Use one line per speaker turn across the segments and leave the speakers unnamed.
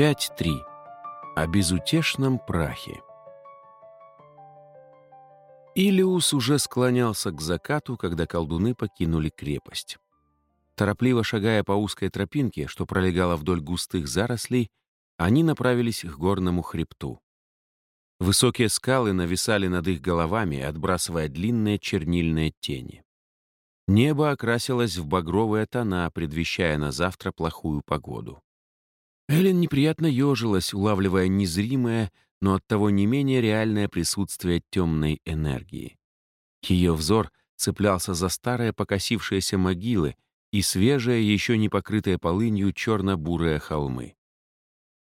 5.3. О безутешном прахе. Илиус уже склонялся к закату, когда колдуны покинули крепость. Торопливо шагая по узкой тропинке, что пролегала вдоль густых зарослей, они направились к горному хребту. Высокие скалы нависали над их головами, отбрасывая длинные чернильные тени. Небо окрасилось в багровые тона, предвещая на завтра плохую погоду. Эллен неприятно ежилась, улавливая незримое, но оттого не менее реальное присутствие темной энергии. Ее взор цеплялся за старые покосившиеся могилы и свежие, еще не покрытые полынью, черно-бурые холмы.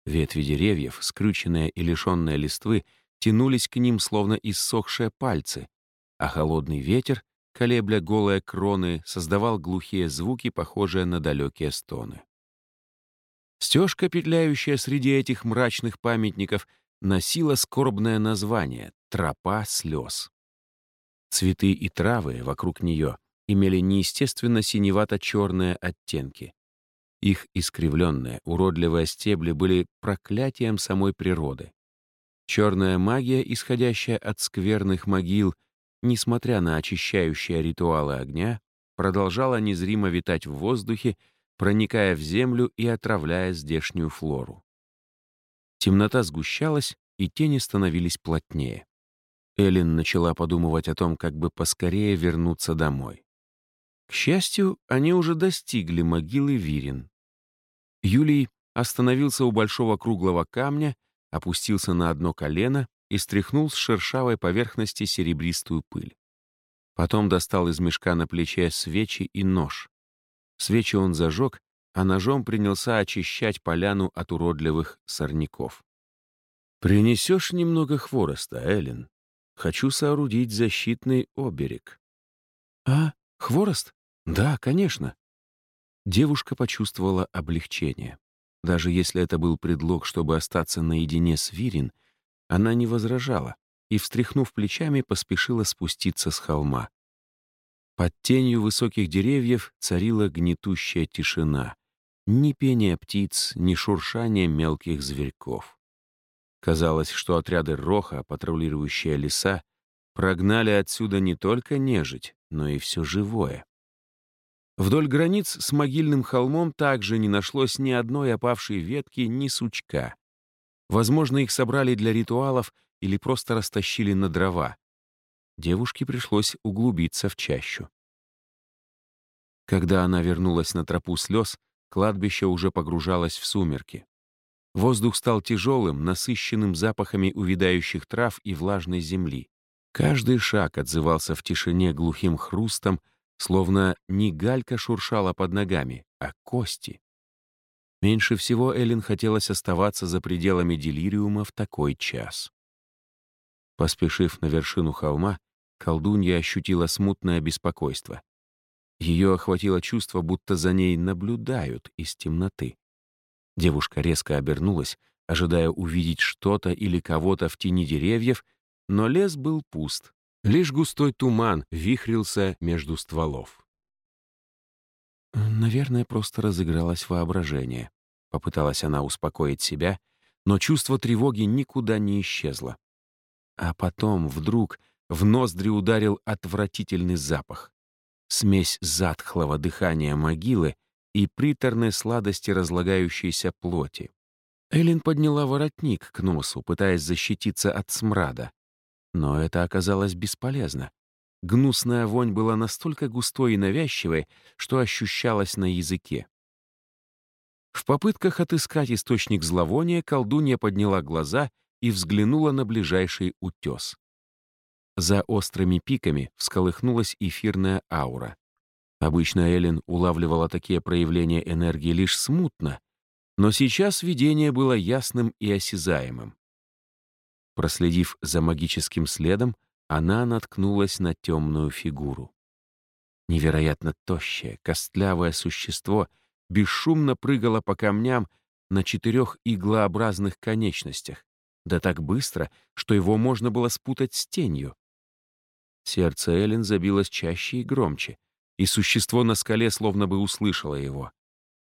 Ветви деревьев, скрюченные и лишенные листвы, тянулись к ним, словно иссохшие пальцы, а холодный ветер, колебля голые кроны, создавал глухие звуки, похожие на далекие стоны. Стежка, петляющая среди этих мрачных памятников, носила скорбное название «Тропа слез». Цветы и травы вокруг нее имели неестественно синевато-черные оттенки. Их искривленные, уродливые стебли были проклятием самой природы. Черная магия, исходящая от скверных могил, несмотря на очищающие ритуалы огня, продолжала незримо витать в воздухе проникая в землю и отравляя здешнюю флору. Темнота сгущалась, и тени становились плотнее. Эллен начала подумывать о том, как бы поскорее вернуться домой. К счастью, они уже достигли могилы Вирин. Юлий остановился у большого круглого камня, опустился на одно колено и стряхнул с шершавой поверхности серебристую пыль. Потом достал из мешка на плече свечи и нож. Свечи он зажег, а ножом принялся очищать поляну от уродливых сорняков. «Принесешь немного хвороста, Эллен? Хочу соорудить защитный оберег». «А, хворост? Да, конечно». Девушка почувствовала облегчение. Даже если это был предлог, чтобы остаться наедине с Вирин, она не возражала и, встряхнув плечами, поспешила спуститься с холма. Под тенью высоких деревьев царила гнетущая тишина. Ни пения птиц, ни шуршания мелких зверьков. Казалось, что отряды Роха, патрулирующие леса, прогнали отсюда не только нежить, но и все живое. Вдоль границ с могильным холмом также не нашлось ни одной опавшей ветки, ни сучка. Возможно, их собрали для ритуалов или просто растащили на дрова. Девушке пришлось углубиться в чащу. Когда она вернулась на тропу слез, кладбище уже погружалось в сумерки. Воздух стал тяжелым, насыщенным запахами увядающих трав и влажной земли. Каждый шаг отзывался в тишине глухим хрустом, словно не галька шуршала под ногами, а кости. Меньше всего Эллен хотелось оставаться за пределами делириума в такой час. Поспешив на вершину холма, колдунья ощутила смутное беспокойство. Ее охватило чувство, будто за ней наблюдают из темноты. Девушка резко обернулась, ожидая увидеть что-то или кого-то в тени деревьев, но лес был пуст. Лишь густой туман вихрился между стволов. «Наверное, просто разыгралось воображение», — попыталась она успокоить себя, но чувство тревоги никуда не исчезло. А потом вдруг в ноздри ударил отвратительный запах. Смесь затхлого дыхания могилы и приторной сладости разлагающейся плоти. Эллен подняла воротник к носу, пытаясь защититься от смрада. Но это оказалось бесполезно. Гнусная вонь была настолько густой и навязчивой, что ощущалась на языке. В попытках отыскать источник зловония колдунья подняла глаза и взглянула на ближайший утес. За острыми пиками всколыхнулась эфирная аура. Обычно Эллен улавливала такие проявления энергии лишь смутно, но сейчас видение было ясным и осязаемым. Проследив за магическим следом, она наткнулась на темную фигуру. Невероятно тощее, костлявое существо бесшумно прыгало по камням на четырех иглообразных конечностях, да так быстро, что его можно было спутать с тенью. Сердце Эллен забилось чаще и громче, и существо на скале словно бы услышало его.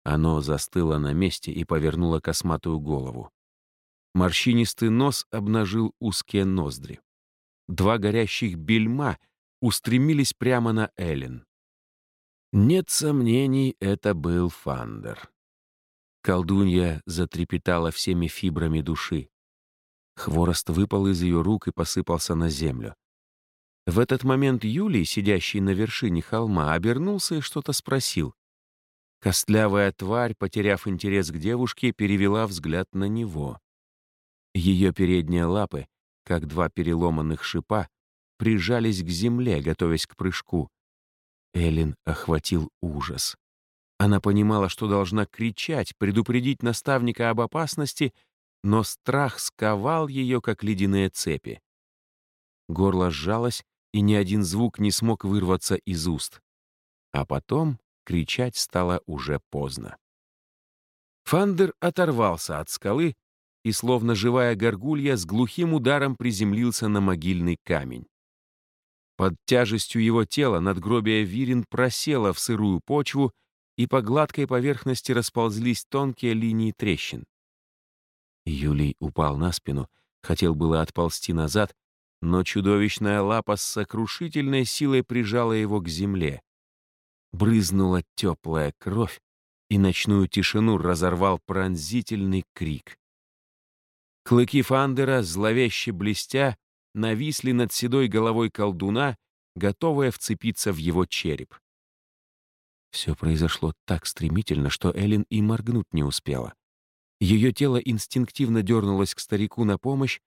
Оно застыло на месте и повернуло косматую голову. Морщинистый нос обнажил узкие ноздри. Два горящих бельма устремились прямо на Эллен. Нет сомнений, это был Фандер. Колдунья затрепетала всеми фибрами души. Хворост выпал из ее рук и посыпался на землю. В этот момент Юлий, сидящий на вершине холма, обернулся и что-то спросил. Костлявая тварь, потеряв интерес к девушке, перевела взгляд на него. Ее передние лапы, как два переломанных шипа, прижались к земле, готовясь к прыжку. Эллен охватил ужас. Она понимала, что должна кричать, предупредить наставника об опасности, но страх сковал ее, как ледяные цепи. Горло сжалось, и ни один звук не смог вырваться из уст. А потом кричать стало уже поздно. Фандер оторвался от скалы и, словно живая горгулья, с глухим ударом приземлился на могильный камень. Под тяжестью его тела надгробие Вирин просело в сырую почву, и по гладкой поверхности расползлись тонкие линии трещин. Юлий упал на спину, хотел было отползти назад, но чудовищная лапа с сокрушительной силой прижала его к земле. Брызнула теплая кровь, и ночную тишину разорвал пронзительный крик. Клыки Фандера, зловеще блестя, нависли над седой головой колдуна, готовая вцепиться в его череп. Все произошло так стремительно, что Эллен и моргнуть не успела. Ее тело инстинктивно дернулось к старику на помощь,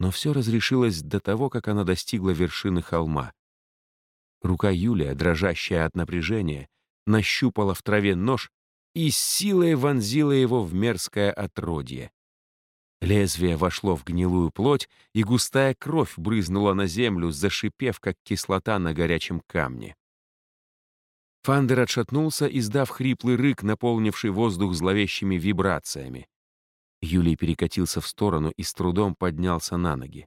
но все разрешилось до того, как она достигла вершины холма. Рука Юлия, дрожащая от напряжения, нащупала в траве нож и с силой вонзила его в мерзкое отродье. Лезвие вошло в гнилую плоть, и густая кровь брызнула на землю, зашипев, как кислота на горячем камне. Фандер отшатнулся, издав хриплый рык, наполнивший воздух зловещими вибрациями. Юлий перекатился в сторону и с трудом поднялся на ноги.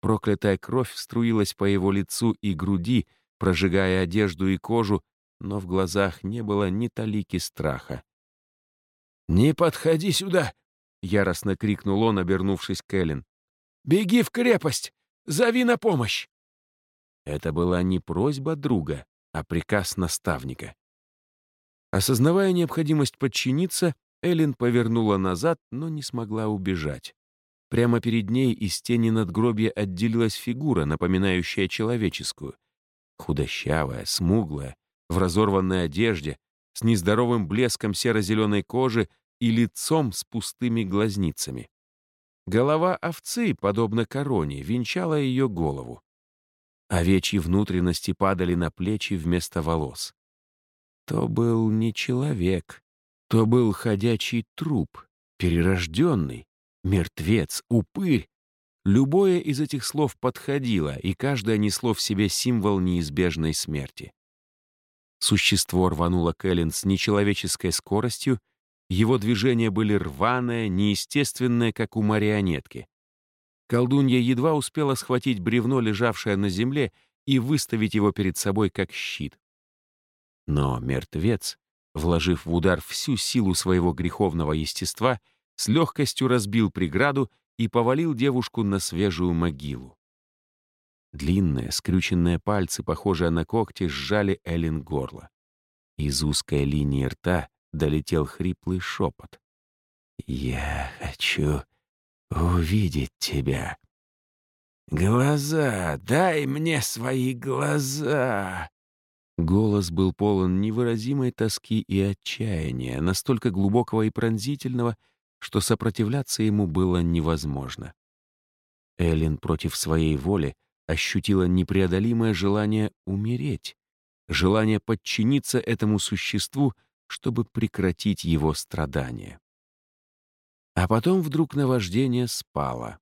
Проклятая кровь струилась по его лицу и груди, прожигая одежду и кожу, но в глазах не было ни талики страха. «Не подходи сюда!» — яростно крикнул он, обернувшись к Эллен. «Беги в крепость! Зови на помощь!» Это была не просьба друга, а приказ наставника. Осознавая необходимость подчиниться, Эллен повернула назад, но не смогла убежать. Прямо перед ней из тени надгробья отделилась фигура, напоминающая человеческую. Худощавая, смуглая, в разорванной одежде, с нездоровым блеском серо-зеленой кожи и лицом с пустыми глазницами. Голова овцы, подобно короне, венчала ее голову. Овечьи внутренности падали на плечи вместо волос. То был не человек, то был ходячий труп, перерожденный, мертвец, упырь. Любое из этих слов подходило, и каждое несло в себе символ неизбежной смерти. Существо рвануло Кэлен с нечеловеческой скоростью его движения были рваные, неестественные, как у марионетки. Колдунья едва успела схватить бревно, лежавшее на земле, и выставить его перед собой как щит. Но мертвец, вложив в удар всю силу своего греховного естества, с легкостью разбил преграду и повалил девушку на свежую могилу. Длинные, скрюченные пальцы, похожие на когти, сжали Эллен горло. Из узкой линии рта долетел хриплый шепот. «Я хочу увидеть тебя. Глаза, дай мне свои глаза!» Голос был полон невыразимой тоски и отчаяния, настолько глубокого и пронзительного, что сопротивляться ему было невозможно. Эллен против своей воли ощутила непреодолимое желание умереть, желание подчиниться этому существу — чтобы прекратить его страдания. А потом вдруг наваждение спало.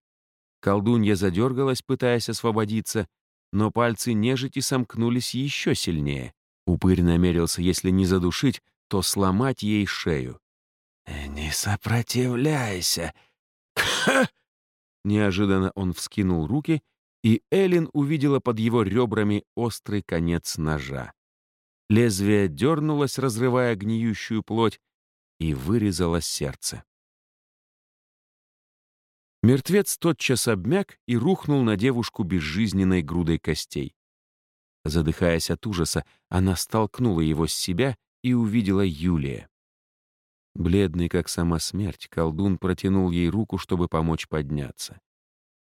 Колдунья задергалась, пытаясь освободиться, но пальцы нежити сомкнулись еще сильнее. Упырь намерился, если не задушить, то сломать ей шею. «Не сопротивляйся!» Неожиданно он вскинул руки, и Элин увидела под его ребрами острый конец ножа. Лезвие дернулось, разрывая гниющую плоть, и вырезала сердце. Мертвец тотчас обмяк и рухнул на девушку безжизненной грудой костей. Задыхаясь от ужаса, она столкнула его с себя и увидела Юлия. Бледный, как сама смерть, колдун протянул ей руку, чтобы помочь подняться.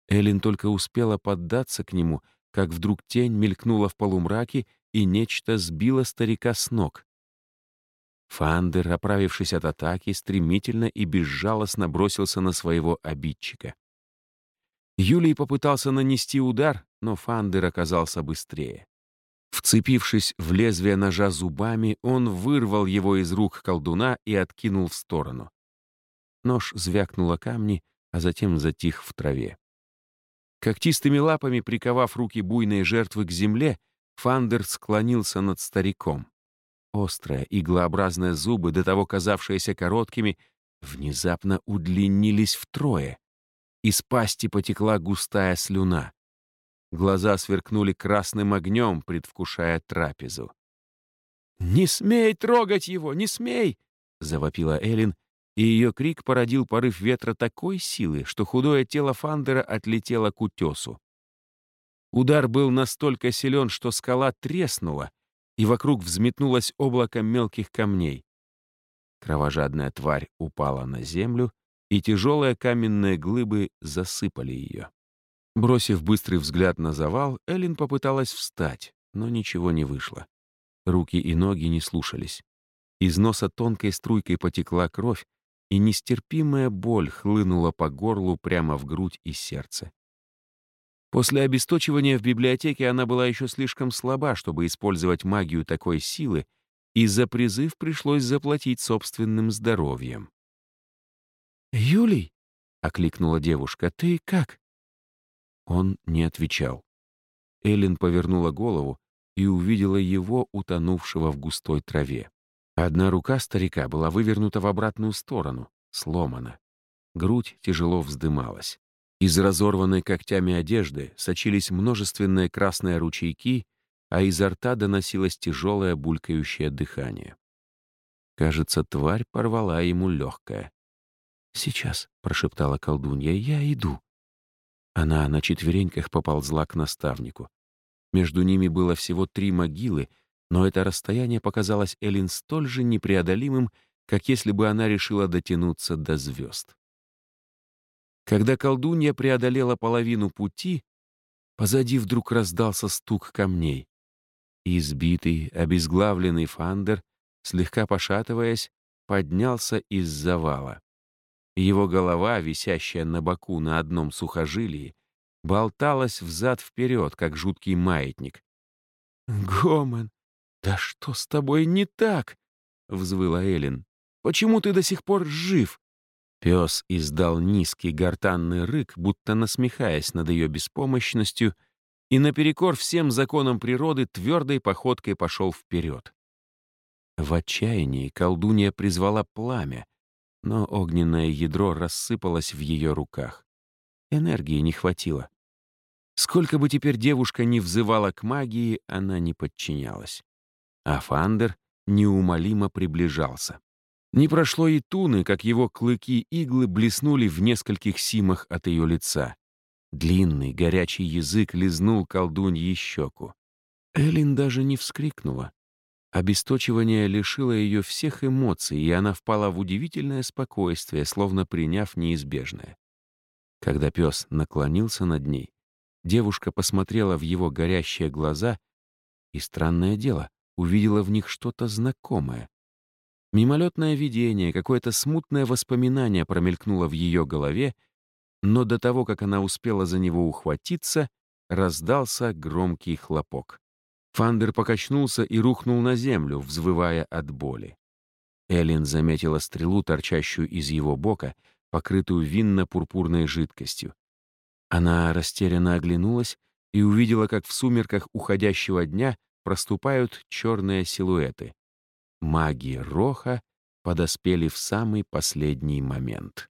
Эллен только успела поддаться к нему, как вдруг тень мелькнула в полумраке, и нечто сбило старика с ног. Фандер, оправившись от атаки, стремительно и безжалостно бросился на своего обидчика. Юлий попытался нанести удар, но Фандер оказался быстрее. Вцепившись в лезвие ножа зубами, он вырвал его из рук колдуна и откинул в сторону. Нож звякнул о камни, а затем затих в траве. Когтистыми лапами приковав руки буйной жертвы к земле, Фандер склонился над стариком. Острые, иглообразные зубы, до того казавшиеся короткими, внезапно удлинились втрое. Из пасти потекла густая слюна. Глаза сверкнули красным огнем, предвкушая трапезу. «Не смей трогать его! Не смей!» — завопила Элин, и ее крик породил порыв ветра такой силы, что худое тело Фандера отлетело к утесу. Удар был настолько силен, что скала треснула, и вокруг взметнулось облако мелких камней. Кровожадная тварь упала на землю, и тяжелые каменные глыбы засыпали ее. Бросив быстрый взгляд на завал, Эллен попыталась встать, но ничего не вышло. Руки и ноги не слушались. Из носа тонкой струйкой потекла кровь, и нестерпимая боль хлынула по горлу прямо в грудь и сердце. После обесточивания в библиотеке она была еще слишком слаба, чтобы использовать магию такой силы, и за призыв пришлось заплатить собственным здоровьем. «Юлий?» — окликнула девушка. «Ты как?» Он не отвечал. Эллен повернула голову и увидела его, утонувшего в густой траве. Одна рука старика была вывернута в обратную сторону, сломана. Грудь тяжело вздымалась. Из разорванной когтями одежды сочились множественные красные ручейки, а изо рта доносилось тяжелое булькающее дыхание. Кажется, тварь порвала ему легкое. «Сейчас», — прошептала колдунья, — «я иду». Она на четвереньках поползла к наставнику. Между ними было всего три могилы, но это расстояние показалось Элин столь же непреодолимым, как если бы она решила дотянуться до звезд. Когда колдунья преодолела половину пути, позади вдруг раздался стук камней. Избитый, обезглавленный Фандер, слегка пошатываясь, поднялся из завала. Его голова, висящая на боку на одном сухожилии, болталась взад-вперед, как жуткий маятник. «Гомен, да что с тобой не так?» — взвыла Элин. «Почему ты до сих пор жив?» Пес издал низкий гортанный рык, будто насмехаясь над ее беспомощностью, и наперекор всем законам природы твердой походкой пошел вперед. В отчаянии колдунья призвала пламя, но огненное ядро рассыпалось в ее руках. Энергии не хватило. Сколько бы теперь девушка ни взывала к магии, она не подчинялась. А Фандер неумолимо приближался. Не прошло и туны, как его клыки-иглы блеснули в нескольких симах от ее лица. Длинный, горячий язык лизнул колдуньи щеку. Элин даже не вскрикнула. Обесточивание лишило ее всех эмоций, и она впала в удивительное спокойствие, словно приняв неизбежное. Когда пес наклонился над ней, девушка посмотрела в его горящие глаза и, странное дело, увидела в них что-то знакомое. Мимолетное видение, какое-то смутное воспоминание промелькнуло в ее голове, но до того, как она успела за него ухватиться, раздался громкий хлопок. Фандер покачнулся и рухнул на землю, взвывая от боли. Эллен заметила стрелу, торчащую из его бока, покрытую винно-пурпурной жидкостью. Она растерянно оглянулась и увидела, как в сумерках уходящего дня проступают черные силуэты маги Роха подоспели в самый последний момент.